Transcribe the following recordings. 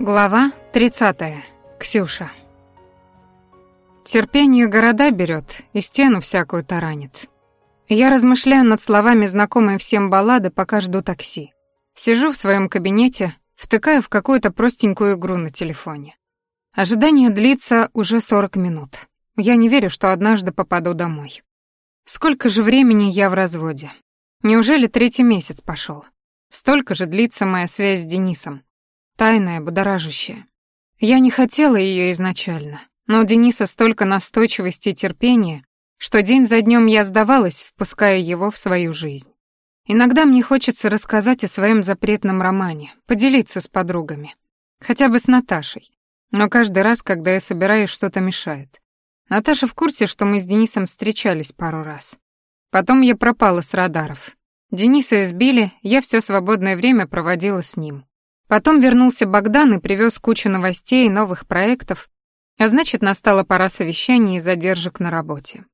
Глава 30. Ксюша. Терпение города берет и стену всякую таранит. Я размышляю над словами знакомой всем баллады, пока жду такси. Сижу в своем кабинете, втыкаю в какую-то простенькую игру на телефоне. Ожидание длится уже 40 минут. Я не верю, что однажды попаду домой. Сколько же времени я в разводе? Неужели третий месяц пошел? Столько же длится моя связь с Денисом тайная, будоражащая. Я не хотела ее изначально, но у Дениса столько настойчивости и терпения, что день за днем я сдавалась, впуская его в свою жизнь. Иногда мне хочется рассказать о своем запретном романе, поделиться с подругами, хотя бы с Наташей. Но каждый раз, когда я собираюсь, что-то мешает. Наташа в курсе, что мы с Денисом встречались пару раз. Потом я пропала с радаров. Дениса избили, я все свободное время проводила с ним. Потом вернулся Богдан и привез кучу новостей и новых проектов, а значит, настала пора совещаний и задержек на работе.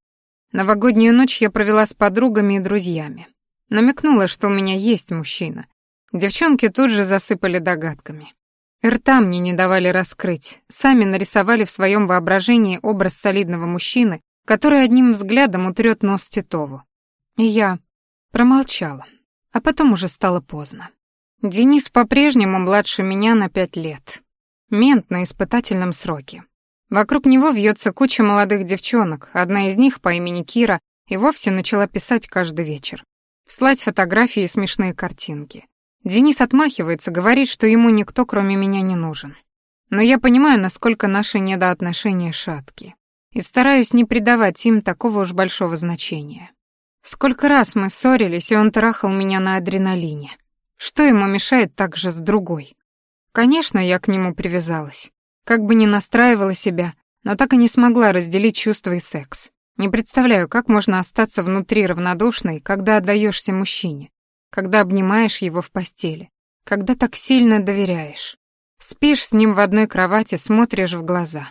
Новогоднюю ночь я провела с подругами и друзьями. Намекнула, что у меня есть мужчина. Девчонки тут же засыпали догадками. Рта мне не давали раскрыть, сами нарисовали в своем воображении образ солидного мужчины, который одним взглядом утрет нос Титову. И я промолчала, а потом уже стало поздно. Денис по-прежнему младше меня на пять лет. Мент на испытательном сроке. Вокруг него вьется куча молодых девчонок, одна из них по имени Кира и вовсе начала писать каждый вечер. Слать фотографии и смешные картинки. Денис отмахивается, говорит, что ему никто, кроме меня, не нужен. Но я понимаю, насколько наши недоотношения шатки. И стараюсь не придавать им такого уж большого значения. Сколько раз мы ссорились, и он трахал меня на адреналине. Что ему мешает так же с другой? Конечно, я к нему привязалась. Как бы ни настраивала себя, но так и не смогла разделить чувства и секс. Не представляю, как можно остаться внутри равнодушной, когда отдаешься мужчине, когда обнимаешь его в постели, когда так сильно доверяешь. Спишь с ним в одной кровати, смотришь в глаза.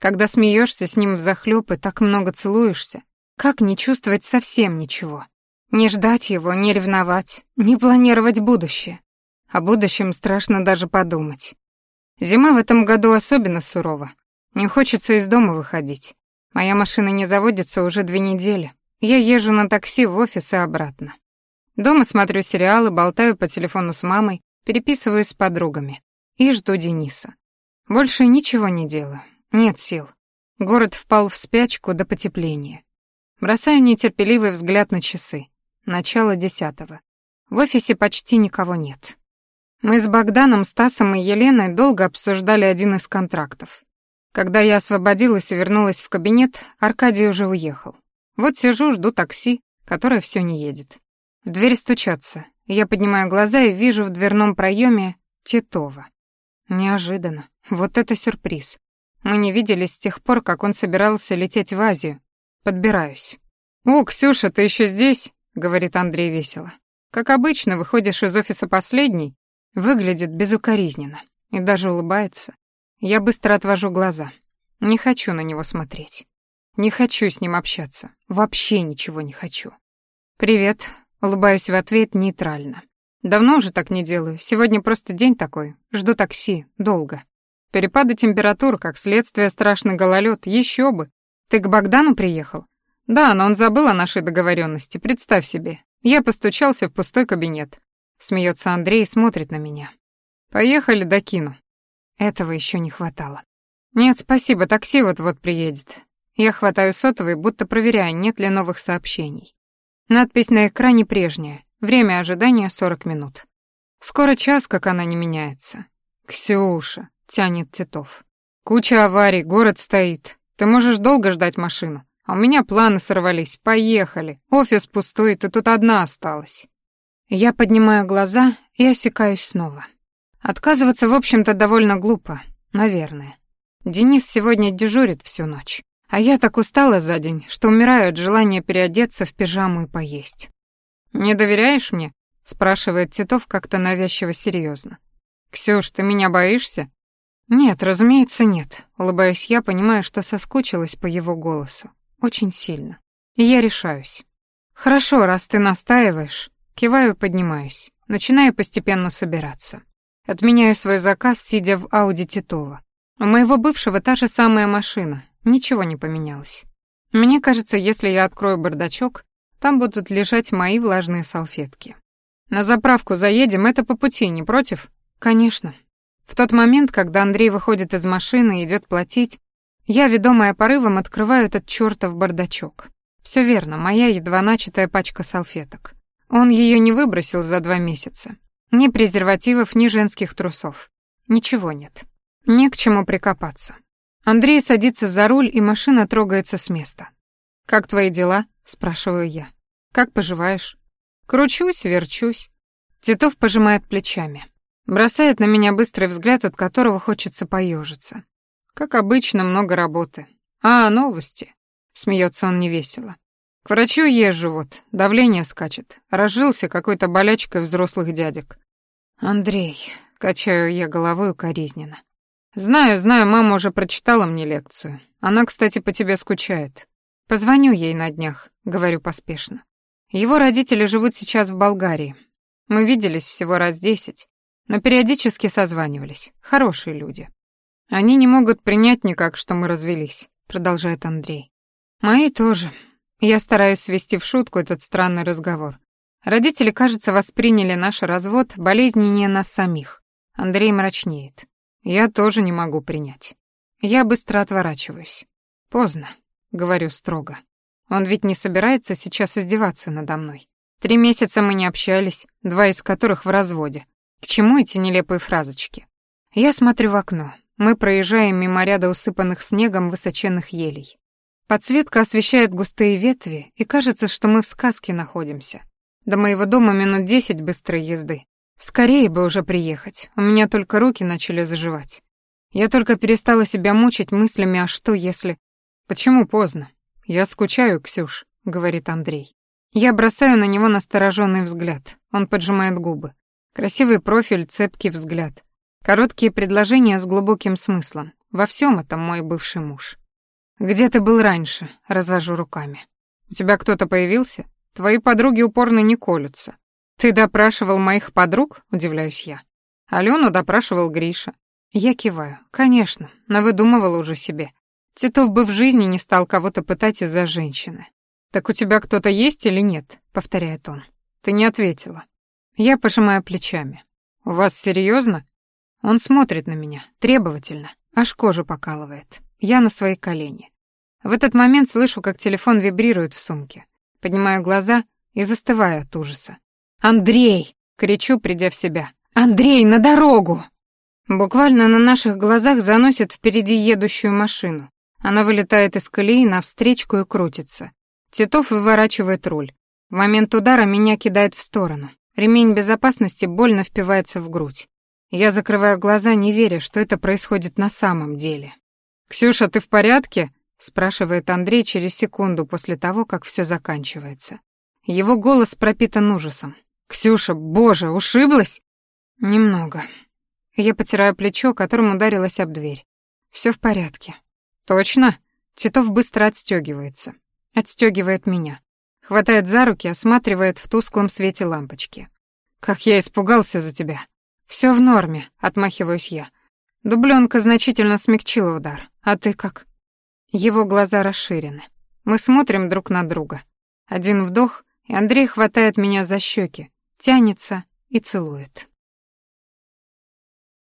Когда смеешься с ним взахлёб и так много целуешься, как не чувствовать совсем ничего? Не ждать его, не ревновать, не планировать будущее. О будущем страшно даже подумать. Зима в этом году особенно сурова. Не хочется из дома выходить. Моя машина не заводится уже две недели. Я езжу на такси в офис и обратно. Дома смотрю сериалы, болтаю по телефону с мамой, переписываюсь с подругами. И жду Дениса. Больше ничего не делаю. Нет сил. Город впал в спячку до потепления. Бросаю нетерпеливый взгляд на часы. Начало десятого. В офисе почти никого нет. Мы с Богданом, Стасом и Еленой долго обсуждали один из контрактов. Когда я освободилась и вернулась в кабинет, Аркадий уже уехал. Вот сижу, жду такси, которое все не едет. В дверь стучатся. Я поднимаю глаза и вижу в дверном проеме Титова. Неожиданно. Вот это сюрприз. Мы не виделись с тех пор, как он собирался лететь в Азию. Подбираюсь. «О, Ксюша, ты еще здесь?» — говорит Андрей весело. «Как обычно, выходишь из офиса последний, выглядит безукоризненно и даже улыбается. Я быстро отвожу глаза. Не хочу на него смотреть. Не хочу с ним общаться. Вообще ничего не хочу. «Привет», — улыбаюсь в ответ нейтрально. «Давно уже так не делаю. Сегодня просто день такой. Жду такси. Долго. Перепады температур, как следствие страшный гололед. Еще бы. Ты к Богдану приехал? Да, но он забыл о нашей договоренности, представь себе. Я постучался в пустой кабинет. Смеется Андрей и смотрит на меня. Поехали, докину. Этого еще не хватало. Нет, спасибо, такси вот-вот приедет. Я хватаю сотовый, будто проверяя, нет ли новых сообщений. Надпись на экране прежняя. Время ожидания 40 минут. Скоро час, как она не меняется. «Ксюша», — тянет Титов. «Куча аварий, город стоит. Ты можешь долго ждать машину. А у меня планы сорвались. Поехали. Офис пустой, ты тут одна осталась. Я поднимаю глаза и осекаюсь снова. Отказываться, в общем-то, довольно глупо, наверное. Денис сегодня дежурит всю ночь. А я так устала за день, что умираю от желания переодеться в пижаму и поесть. «Не доверяешь мне?» — спрашивает Титов как-то навязчиво серьезно. «Ксюш, ты меня боишься?» «Нет, разумеется, нет», — улыбаюсь я, понимая, что соскучилась по его голосу. Очень сильно. И я решаюсь. Хорошо, раз ты настаиваешь. Киваю и поднимаюсь. Начинаю постепенно собираться. Отменяю свой заказ, сидя в Ауди Титова. У моего бывшего та же самая машина, ничего не поменялось. Мне кажется, если я открою бардачок, там будут лежать мои влажные салфетки. На заправку заедем, это по пути, не против? Конечно. В тот момент, когда Андрей выходит из машины и идет платить, я, ведомая порывом, открываю этот чертов бардачок. Все верно, моя едва начатая пачка салфеток. Он ее не выбросил за два месяца. Ни презервативов, ни женских трусов. Ничего нет. Не к чему прикопаться. Андрей садится за руль, и машина трогается с места. «Как твои дела?» — спрашиваю я. «Как поживаешь?» «Кручусь, верчусь». Титов пожимает плечами. Бросает на меня быстрый взгляд, от которого хочется поежиться. Как обычно, много работы. А, новости. Смеется он невесело. К врачу езжу вот, давление скачет. Разжился какой-то болячкой взрослых дядек. Андрей, качаю я головой укоризненно. Знаю, знаю, мама уже прочитала мне лекцию. Она, кстати, по тебе скучает. Позвоню ей на днях, говорю поспешно. Его родители живут сейчас в Болгарии. Мы виделись всего раз десять, но периодически созванивались. Хорошие люди. Они не могут принять никак, что мы развелись, продолжает Андрей. Мои тоже. Я стараюсь свести в шутку этот странный разговор. Родители, кажется, восприняли наш развод болезненнее нас самих. Андрей мрачнеет. Я тоже не могу принять. Я быстро отворачиваюсь. Поздно, говорю строго. Он ведь не собирается сейчас издеваться надо мной. Три месяца мы не общались, два из которых в разводе. К чему эти нелепые фразочки? Я смотрю в окно. Мы проезжаем мимо ряда усыпанных снегом высоченных елей. Подсветка освещает густые ветви, и кажется, что мы в сказке находимся. До моего дома минут десять быстрой езды. Скорее бы уже приехать, у меня только руки начали заживать. Я только перестала себя мучить мыслями, а что если... Почему поздно? Я скучаю, Ксюш, говорит Андрей. Я бросаю на него настороженный взгляд. Он поджимает губы. Красивый профиль, цепкий взгляд. Короткие предложения с глубоким смыслом. Во всем этом мой бывший муж. «Где ты был раньше?» — развожу руками. «У тебя кто-то появился?» Твои подруги упорно не колются. Ты допрашивал моих подруг? Удивляюсь я. Алену допрашивал Гриша. Я киваю. Конечно, навыдумывала уже себе. Титов бы в жизни не стал кого-то пытать из-за женщины. «Так у тебя кто-то есть или нет?» — повторяет он. «Ты не ответила». Я пожимаю плечами. «У вас серьезно? Он смотрит на меня, требовательно, аж кожу покалывает. Я на свои колени. В этот момент слышу, как телефон вибрирует в сумке. Поднимаю глаза и застываю от ужаса. «Андрей!» — кричу, придя в себя. «Андрей, на дорогу!» Буквально на наших глазах заносит впереди едущую машину. Она вылетает из колеи навстречку и крутится. Титов выворачивает руль. В момент удара меня кидает в сторону. Ремень безопасности больно впивается в грудь. Я закрываю глаза, не веря, что это происходит на самом деле. «Ксюша, ты в порядке?» спрашивает Андрей через секунду после того, как все заканчивается. Его голос пропитан ужасом. «Ксюша, боже, ушиблась?» «Немного». Я потираю плечо, которым ударилась об дверь. Все в порядке». «Точно?» Титов быстро отстегивается. Отстегивает меня. Хватает за руки, осматривает в тусклом свете лампочки. «Как я испугался за тебя!» Все в норме», — отмахиваюсь я. Дубленка значительно смягчила удар. А ты как? Его глаза расширены. Мы смотрим друг на друга. Один вдох, и Андрей хватает меня за щеки, тянется и целует.